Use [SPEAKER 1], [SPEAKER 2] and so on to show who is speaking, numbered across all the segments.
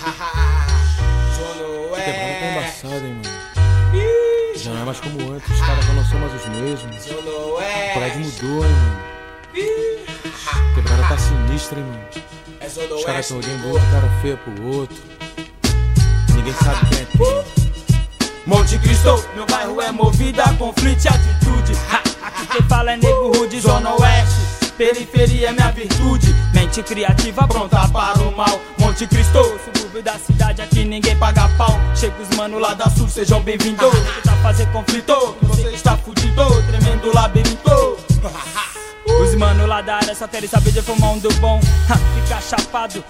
[SPEAKER 1] Zona
[SPEAKER 2] Quebrada tá
[SPEAKER 1] Oeste.
[SPEAKER 2] embaçada, hein, mano. Já não é mais como antes, os caras já não são mais os mesmos.
[SPEAKER 1] Zona
[SPEAKER 2] O prédio mudou, hein, mano. Quebrada tá sinistra, hein, mano.
[SPEAKER 1] É
[SPEAKER 2] Os caras
[SPEAKER 1] Oeste.
[SPEAKER 2] estão olhando um cara feia pro outro. Ninguém sabe quem é quem.
[SPEAKER 3] Monte Cristo, meu bairro é movido a conflito e atitude. Aqui quem fala é nego rude, zona oeste. Periferia é minha virtude. Mente criativa pronta para o mal. Monte Cristo, subúrbio da cidade, aqui ninguém paga pau. Chega os mano lá da sul, sejam bem-vindos. Tentar fazer conflito, você está fudido. Tremendo labirinto. Os mano lá da área só querem saber de fumar um do bom. Ha, ficar chapado.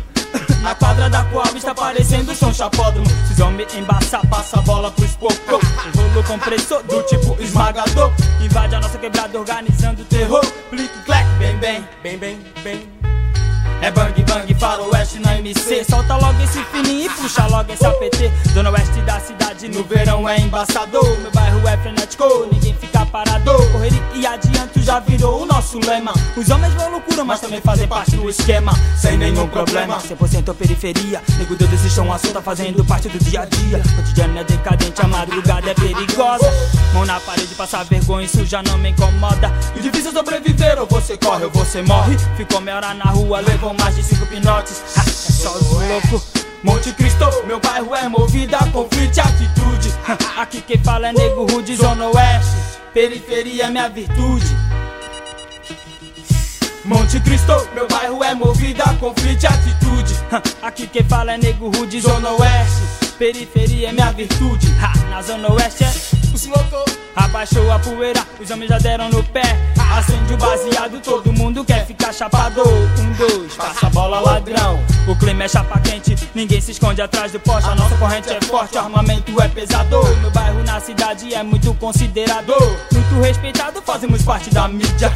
[SPEAKER 3] Na quadra da Coab está parecendo som chapódromo. Se homens embaçar, passa a bola pro espocô. Rolo compressor do tipo esmagador. Invade a nossa quebrada organizando terror. Plique, clack, bem, bem, bem, bem, bem. É bang bang faroeste na MC Solta logo esse fininho e puxa logo esse APT Zona oeste da cidade no verão é embaçador. Meu bairro é frenético, ninguém fica parado. Correr e adiante já virou o nosso lema. Os homens vão loucura, mas também fazem parte do esquema. Sem nenhum problema. 100% periferia. Nego Deus existe um assunto fazendo parte do dia a dia. Cotidiano é decadente, a madrugada é perigosa. Mão na parede, passar vergonha, isso já não me incomoda. E difícil sobreviver, ou você corre ou você morre. Ficou meia hora na rua, levou mais de cinco pinotes É só os loucos Monte Cristo, meu bairro é movido a conflito e atitude Aqui quem fala é nego rude, zona oeste Periferia é minha virtude Monte Cristo, meu bairro é movido a conflito e atitude. Aqui quem fala é nego rude, zona oeste. Periferia é minha virtude. Na zona oeste é os loucos. Abaixou a poeira, os homens já deram no pé. Acende o baseado, todo mundo quer ficar chapado. Um, dois, passa a bola ladrão. O clima é chapa quente, ninguém se esconde atrás do poste. A nossa corrente é forte, o armamento é pesado. Meu bairro na cidade é muito considerado. Muito respeitado, fazemos parte da mídia.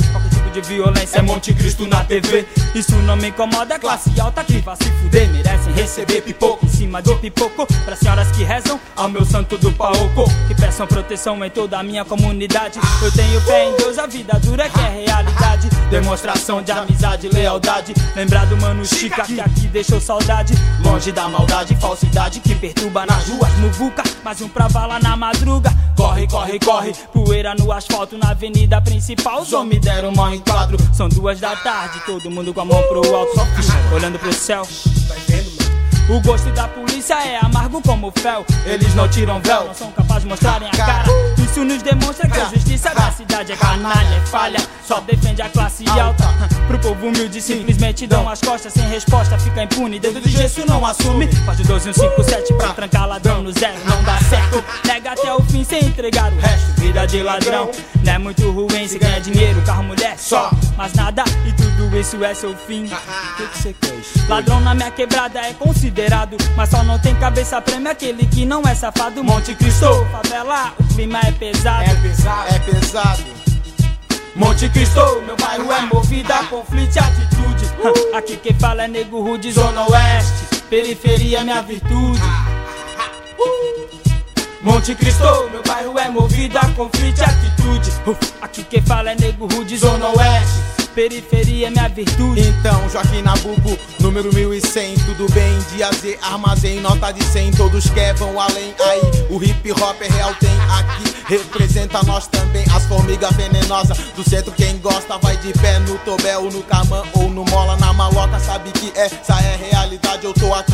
[SPEAKER 3] De violência é Monte Cristo na TV. Isso não me incomoda, classe alta que vai se fuder. Merecem receber pipoco em cima de pipoco. Para senhoras que rezam ao meu santo do paoco. Que peçam proteção em toda a minha comunidade. Eu tenho fé em Deus, a vida dura que é realidade. Demonstração de amizade e lealdade. Lembrar do mano Chica que aqui deixou saudade. Longe da maldade e falsidade que perturba nas ruas. Muvuca, mais um pra vala na madruga. Corre, corre, corre. Poeira no asfalto na avenida principal. Os homens deram mão em quadro. São duas da tarde, todo mundo com a mão pro alto. Só olhando pro céu. O gosto da polícia é amargo como fel. Eles não tiram véu, não são capazes de mostrarem a cara. Isso nos demonstra que a justiça da cidade é canalha, é falha. Só defende a classe alta. Pro povo humilde simplesmente dão as costas sem resposta, fica impune. Dedo de gesso não assume. Faz o 12 157 pra trancar ladrão no zero, não dá certo. Nega até o fim sem entregar o resto. Vida de ladrão não é muito ruim se ganha dinheiro, carro, mulher, só. Mas nada e tudo isso é seu fim.
[SPEAKER 2] O que que você quer?
[SPEAKER 3] Ladrão na minha quebrada é considerado, mas só não tem cabeça prêmio aquele que não é safado. Monte Cristo, favela, o clima é pesado.
[SPEAKER 1] É pesado.
[SPEAKER 4] É pesado.
[SPEAKER 3] Monte Cristo, meu bairro é movido a conflito e atitude. Ha, Aqui quem fala é nego rude, zona oeste. Periferia é minha virtude. Monte Cristo, meu bairro é movido a conflito e atitude. Uf, Aqui quem fala é nego rude, zona oeste. Periferia é minha virtude.
[SPEAKER 4] Então, Joaquim Nabuco, número 1100, tudo bem? Dia Z, armazém, nota de 100, todos quer vão além. Aí, o hip hop é real, tem aqui, representa nós também. As formigas venenosas do centro, quem gosta vai de pé no tobel, no camã ou no mola, na maloca. Sabe que essa é realidade. Eu tô aqui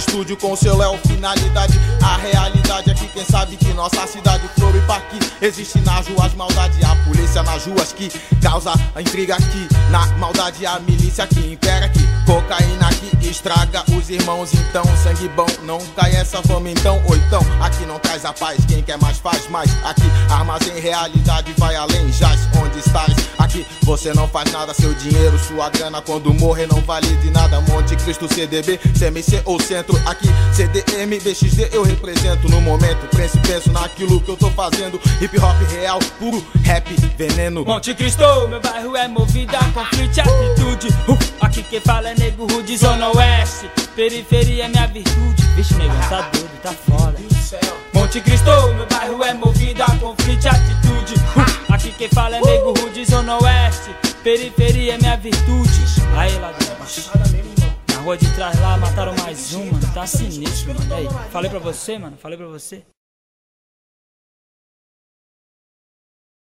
[SPEAKER 4] estúdio com o seu Léo, finalidade. A realidade é que quem sabe que nossa cidade, Flor e Parque, existe nas ruas maldade. A polícia nas ruas que causa a intriga aqui. Na maldade, a milícia que impera aqui. Cocaína que estraga os irmãos. Então, sangue bom, não cai essa fome. Então, ou então, aqui não traz a paz. Quem quer mais faz mais. Aqui, armazém realidade vai além. Jaz, onde estás? Aqui, você não faz nada. Seu dinheiro, sua grana, quando morrer, não vale de nada. Monte Cristo, CDB, CMC ou centro. Aqui, CDM, BXD, eu represento no momento. Pense, penso naquilo que eu tô fazendo. Hip hop real, puro rap, veneno.
[SPEAKER 3] Monte Cristo, meu bairro é movido a conflito e atitude. Uf, aqui quem fala é nego rude, zona oeste. Periferia é minha virtude. Vixe, negão, tá doido, tá foda. Monte Cristo, meu bairro é movido a conflito e atitude. Uf, aqui quem fala é nego rude, zona oeste. Periferia é minha virtude. Aí, ladrão. Rua de trás lá mataram mais um, mano. Tá sinistro, mano. Aí, falei pra você, mano. Falei pra você.